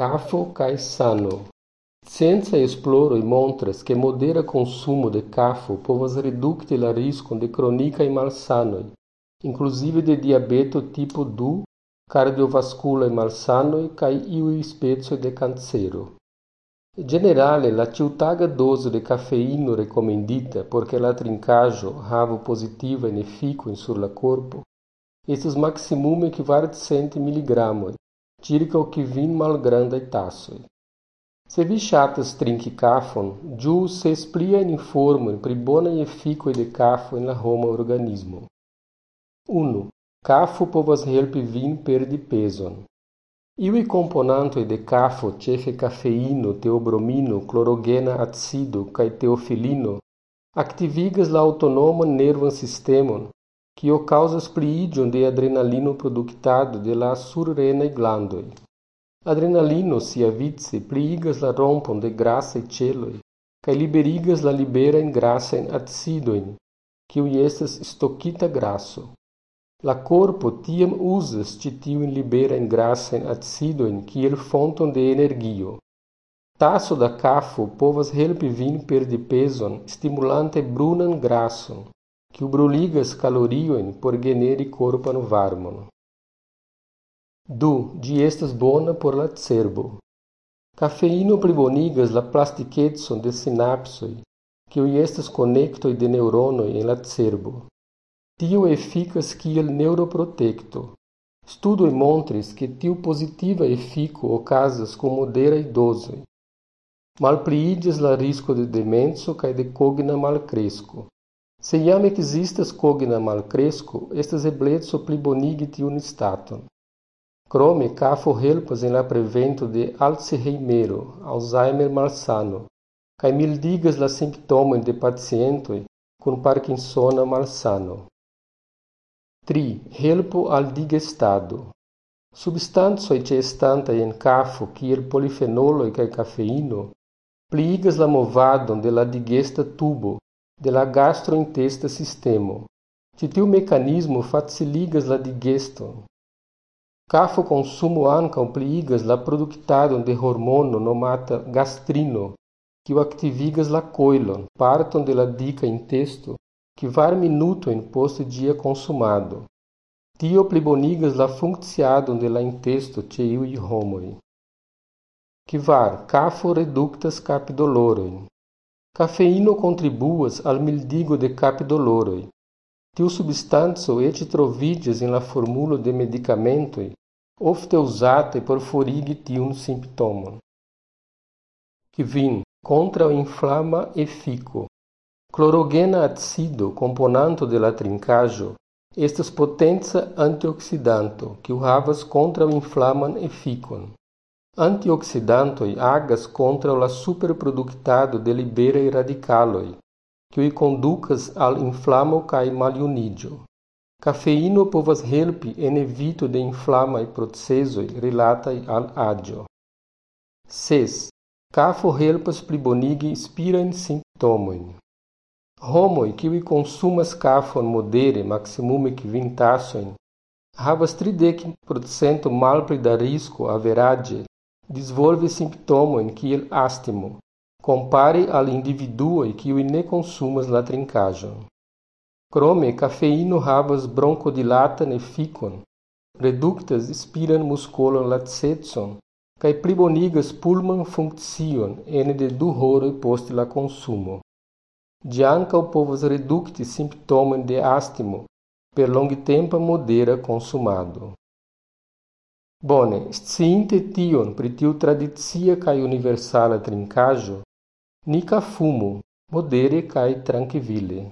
Cafo kaj sano. Scienza esploroj montras ke modera konsumo de kafo povas redukti la riskon de kronikaj malsanoj, inclusive de diabeto tipo 2, cardiovasculaj malsanoj kaj iuj specoj de kancero. Generale, la ĉiutaga dozo de kafeino rekomendita por ke la trinkaĵo havu pozitivajn efikojn sur la korpo estas maximume kvardcent miligramoj, ĉirkaŭ kvin malgrandaj taçoj. Se vi ŝatas trinki kafon, ĝuu ses pliajn informojn pri bonaj efikoj de kafo en la homa organismo. 1. Kafo povas helpi vin perdi pezon. Iuj komponantoj de kafo, ĉefe kafeino, teobromino, clorogena acido kaj teofilino, aktivigas la aŭtonoman nervan sistemon, kio kaŭzas pliiĝon de adrenalino produktado de la surrenaj glandoj. Adrenalino siavice pliigas la rompon de grasaj ĉeloj kaj liberigas la liberajn grasajn acidojn, kiuj estas stokita graso. La korpo tiam uzas ĉi tiujn liberajn grasajn acidojn kiel fonton de energio. Taso da kafo povas helpi vin perdi pezon stimulante brunan grason, kiu bruligas kaloriojn por generi korpan varmon. 2. Ĝi estas bona por la cerbo. Kafeino plibonigas la plastikecon de sinapsoj, kiuj estas konektoj de neuronoj en la cerbo. Tio efikas kiel neuroprotekto. Studoj montris ke tiu pozitiva efiko okazas kun moderaj dozoj. Malpliiĝas la risko de demenco kaj de kogna malkresko. Se jam ekzistas kogna malkresko, estas ebleco plibonigi tiun staton. Krome kafo helpas en la prevento de Alzheimero, Alzheimer malsano, kaj mildigas la simptomojn de pacientoj kun Parkinsona malsano. 3. Helpo al digestado. Substancoj ĉeestantaj en kafo kiel polifenoloj kaj kafeino pliigas la movadon de la digesta tubo de la gastrointesta sistemo. Ĉi tiu mekanismo faciligas la digeston. Kafo konsumo ankaŭ pliigas la produktadon de hormono nomata gastrino, kiu aktivigas la koilon, parton de la dika intesto, kvar minutojn post ĝia konsumado. Tio plibonigas la funkciadon de la intesto ĉe iuj homoj. Kvar, kafo reduktas kapdolorojn. Cafeino contribuas al mildigo de kapdoloroj. Tiu substanco eĉ troviĝas en la formulo de medikamentoj, ofte uzataj por forigi tiun simptomon. Kvin. Kontraŭinflama efiko. Clorogena acido, komponanto de la trinkaĵo, estas potenca antioksidanto, kiu havas kontraŭinflaman efikon. Antioxidantoj agas kontraŭ la superproduktado de liberaj radikaloj, kiuj kondukas al inflamo kaj maljuniĝo. Kafeino povas helpi en evito de inflamaj procezoj rilataj al aĝo. 6. Kafo helpas plibonigi spirajn simptomojn. Homoj kiuj konsumas kafon modere maksimume kvin taçojn havas tridek malpli da risko averaĝe disvolve simptomojn kiel astmo, compare al individuoj kiuj ne konsumas la trinkaĵon. Krome kafeino havas bronkodilatan efikon, reduktas spiran muskolon lacecon kaj plibonigas pulman funkcion ene de du horoj post la konsumo. Ĝi ankaŭ povas redukti simptomojn de astmo per longtempa modera konsumado. Bone, sciinte tion pri tiu tradicia kaj universala trinkaĵo, ni kafumu modere kaj trankvile.